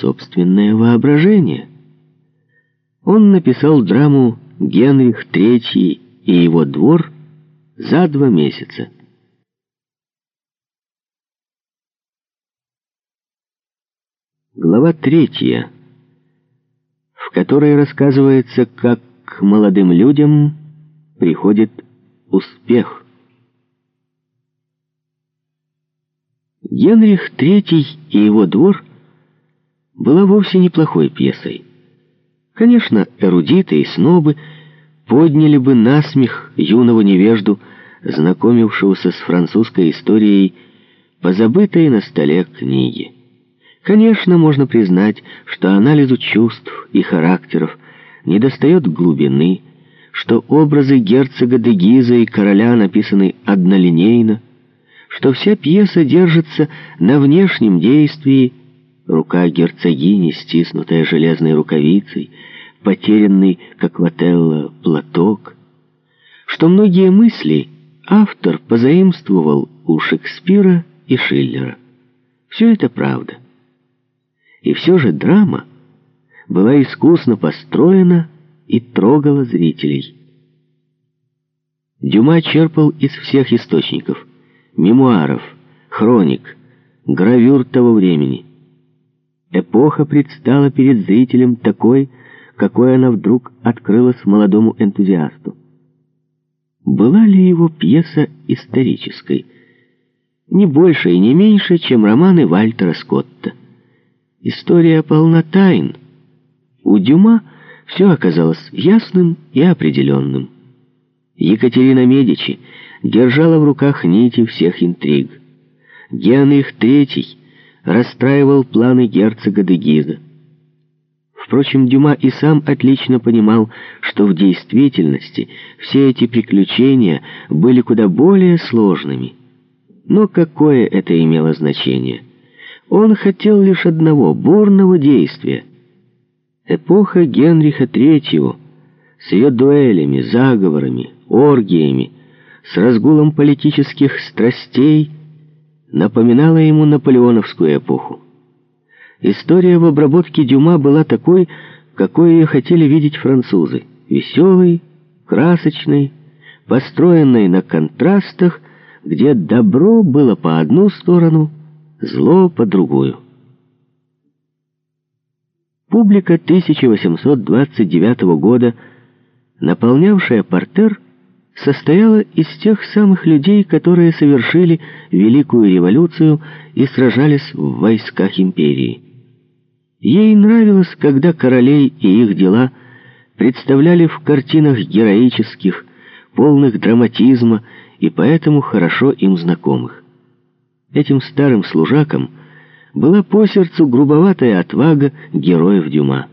собственное воображение. Он написал драму «Генрих III и его двор» за два месяца. Глава третья, в которой рассказывается, как к молодым людям приходит успех. Генрих III и его двор была вовсе неплохой пьесой. Конечно, эрудиты и снобы подняли бы насмех юного невежду, знакомившегося с французской историей, позабытой на столе книги. Конечно, можно признать, что анализу чувств и характеров недостает глубины, что образы герцога де Гиза и короля написаны однолинейно, что вся пьеса держится на внешнем действии, рука герцогини, стиснутая железной рукавицей, потерянный, как в Отелло, платок, что многие мысли автор позаимствовал у Шекспира и Шиллера. Все это правда. И все же драма была искусно построена и трогала зрителей. Дюма черпал из всех источников — мемуаров, хроник, гравюр того времени. Эпоха предстала перед зрителем такой, какой она вдруг открылась молодому энтузиасту. Была ли его пьеса исторической? Не больше и не меньше, чем романы Вальтера Скотта. История полна тайн. У Дюма все оказалось ясным и определенным. Екатерина Медичи держала в руках нити всех интриг. Генрих III расстраивал планы герцога де Гиза. Впрочем, Дюма и сам отлично понимал, что в действительности все эти приключения были куда более сложными. Но какое это имело значение? Он хотел лишь одного — бурного действия. Эпоха Генриха III с ее дуэлями, заговорами, оргиями, с разгулом политических страстей напоминала ему наполеоновскую эпоху. История в обработке Дюма была такой, какой ее хотели видеть французы. Веселой, красочной, построенной на контрастах, где добро было по одну сторону — зло по другую. Публика 1829 года, наполнявшая портер, состояла из тех самых людей, которые совершили Великую революцию и сражались в войсках империи. Ей нравилось, когда королей и их дела представляли в картинах героических, полных драматизма и поэтому хорошо им знакомых. Этим старым служакам была по сердцу грубоватая отвага героев Дюма.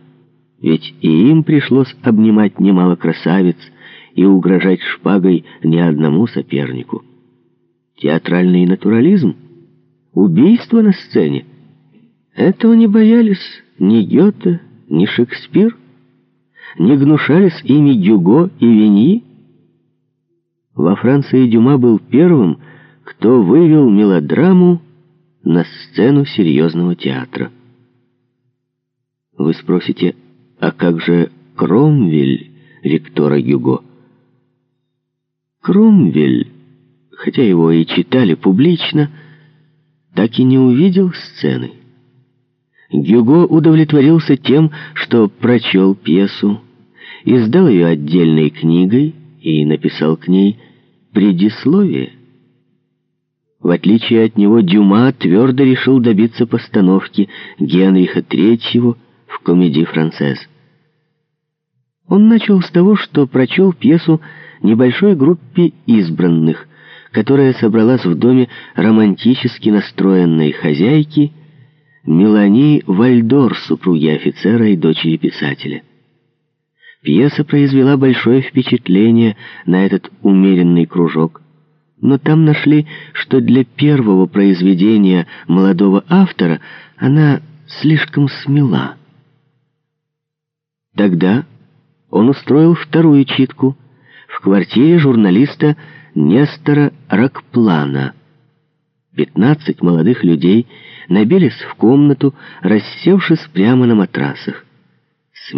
Ведь и им пришлось обнимать немало красавиц и угрожать шпагой ни одному сопернику. Театральный натурализм, убийство на сцене — этого не боялись ни Гёте, ни Шекспир, не гнушались ими Дюго и Виньи. Во Франции Дюма был первым, кто вывел мелодраму на сцену серьезного театра. Вы спросите, а как же Кромвель Виктора Гюго? Кромвель, хотя его и читали публично, так и не увидел сцены. Гюго удовлетворился тем, что прочел пьесу, издал ее отдельной книгой и написал к ней предисловие. В отличие от него, Дюма твердо решил добиться постановки Генриха III в комедии «Францесс». Он начал с того, что прочел пьесу небольшой группе избранных, которая собралась в доме романтически настроенной хозяйки Мелании Вальдор, супруги офицера и дочери писателя. Пьеса произвела большое впечатление на этот умеренный кружок – но там нашли, что для первого произведения молодого автора она слишком смела. Тогда он устроил вторую читку в квартире журналиста Нестора Ракплана. Пятнадцать молодых людей набились в комнату, рассевшись прямо на матрасах.